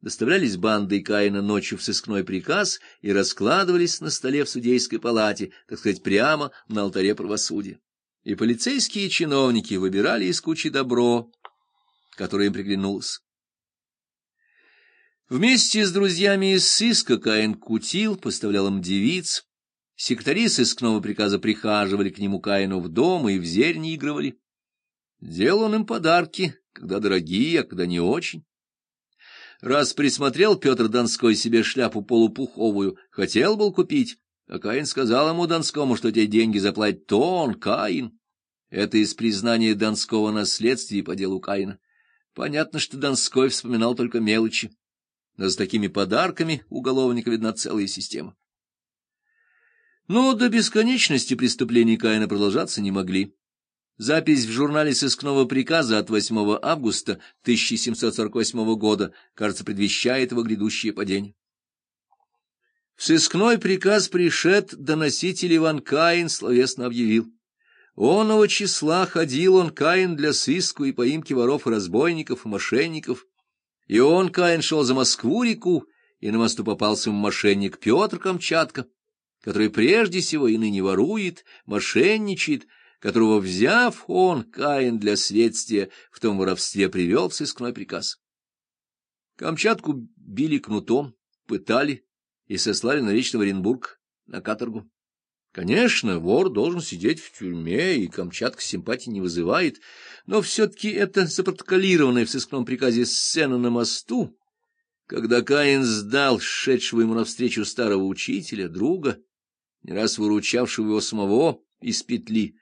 доставлялись бандой Каина ночью в сыскной приказ и раскладывались на столе в судейской палате, так сказать, прямо на алтаре правосудия. И полицейские чиновники выбирали из кучи добро, которое им приглянулось. Вместе с друзьями из сыска Каин кутил, поставлял им девиц. Сектари сыскного приказа прихаживали к нему Каину в дом и в зерни игрывали. Делал он им подарки, когда дорогие, а когда не очень. Раз присмотрел Петр Донской себе шляпу полупуховую, хотел был купить, а Каин сказал ему Донскому, что те деньги заплатит то он, Каин. Это из признания Донского наследствия по делу Каина. Понятно, что Донской вспоминал только мелочи. Но с такими подарками уголовника видна целая система. Но до бесконечности преступлений Каина продолжаться не могли. Запись в журнале сыскного приказа от 8 августа 1748 года, кажется, предвещает его грядущее падение. В сыскной приказ пришед доноситель Иван Каин словесно объявил. Оного числа ходил он, Каин, для сыску и поимки воров и разбойников, и мошенников. И он, Каин, шел за Москву-реку, и на мосту попался мошенник Петр Камчатка, который прежде всего и ныне ворует, мошенничает, которого, взяв он, Каин, для следствия, в том воровстве привел в сыскной приказ. Камчатку били кнутом, пытали и сослали на речный Оренбург, на каторгу. Конечно, вор должен сидеть в тюрьме, и Камчатка симпатии не вызывает, но все-таки это запротоколированная в сыскном приказе сцена на мосту, когда Каин сдал шедшего ему навстречу старого учителя, друга, не раз выручавшего его самого из петли,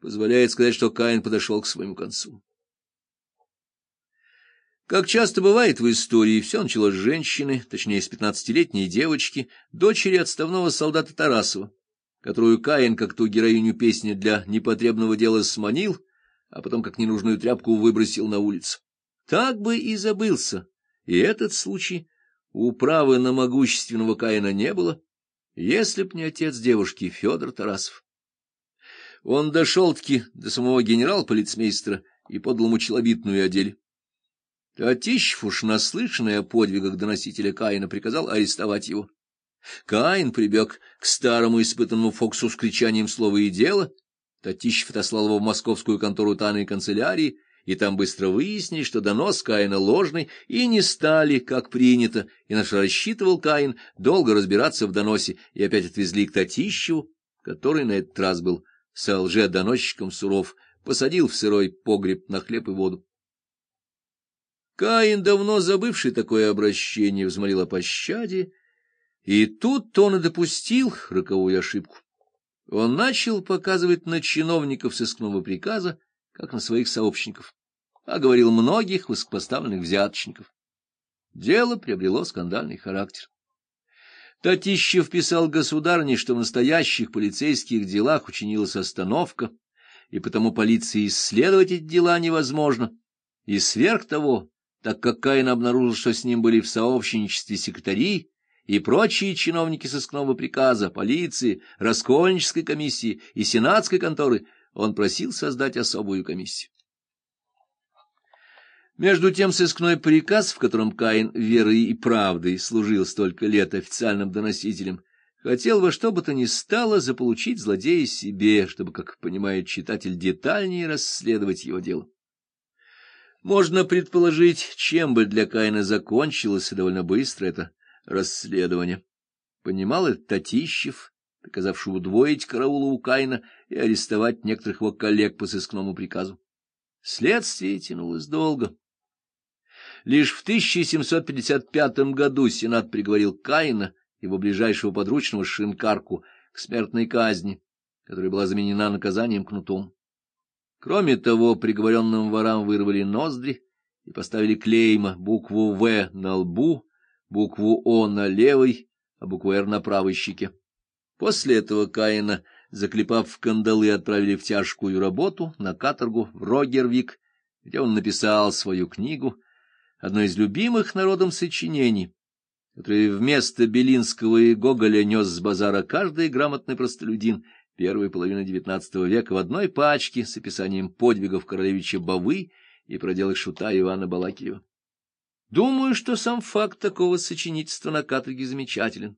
позволяет сказать, что Каин подошел к своему концу. Как часто бывает в истории, все началось с женщины, точнее, с пятнадцатилетней девочки, дочери отставного солдата Тарасова, которую Каин, как ту героиню песни для непотребного дела, сманил, а потом как ненужную тряпку выбросил на улицу. Так бы и забылся. И этот случай у правы на могущественного Каина не было, если б не отец девушки Федор Тарасов. Он дошел-таки до самого генерал-полицмейстера и подал ему челобитную о Татищев уж наслышанный о подвигах доносителя Каина приказал арестовать его. Каин прибег к старому испытанному Фоксу с кричанием слова и дело. Татищев отослал его в московскую контору тайной канцелярии, и там быстро выяснили, что донос Каина ложный, и не стали, как принято, иначе рассчитывал Каин долго разбираться в доносе, и опять отвезли к Татищеву, который на этот раз был с лже-доносчиком суров, посадил в сырой погреб на хлеб и воду. Каин, давно забывший такое обращение, взмолил о пощаде, и тут он и допустил роковую ошибку. Он начал показывать на чиновников сыскного приказа, как на своих сообщников, а говорил многих высокопоставленных взяточников. Дело приобрело скандальный характер. Татищев писал государне, что в настоящих полицейских делах учинилась остановка, и потому полиции исследовать эти дела невозможно. И сверх того, так как Каин обнаружил, что с ним были в сообщничестве секретари и прочие чиновники сыскного приказа, полиции, раскольнической комиссии и сенатской конторы, он просил создать особую комиссию. Между тем сыскной приказ, в котором Каин верой и правдой служил столько лет официальным доносителем, хотел во что бы то ни стало заполучить злодея себе, чтобы, как понимает читатель, детальнее расследовать его дело. Можно предположить, чем бы для Каина закончилось довольно быстро это расследование. Понимал это Татищев, приказавший удвоить караулу у Каина и арестовать некоторых его коллег по сыскному приказу. Следствие тянулось долго. Лишь в 1755 году Сенат приговорил Каина, его ближайшего подручного Шинкарку, к смертной казни, которая была заменена наказанием кнутом. Кроме того, приговоренным ворам вырвали ноздри и поставили клейма букву «В» на лбу, букву «О» на левой, а букву «Р» на правой щеке. После этого Каина, заклепав в кандалы, отправили в тяжкую работу на каторгу в Рогервик, где он написал свою книгу одно из любимых народом сочинений, которое вместо Белинского и Гоголя нес с базара каждый грамотный простолюдин первой половины XIX века в одной пачке с описанием подвигов королевича Бавы и проделок шута Ивана Балакиева. Думаю, что сам факт такого сочинительства на каторге замечателен.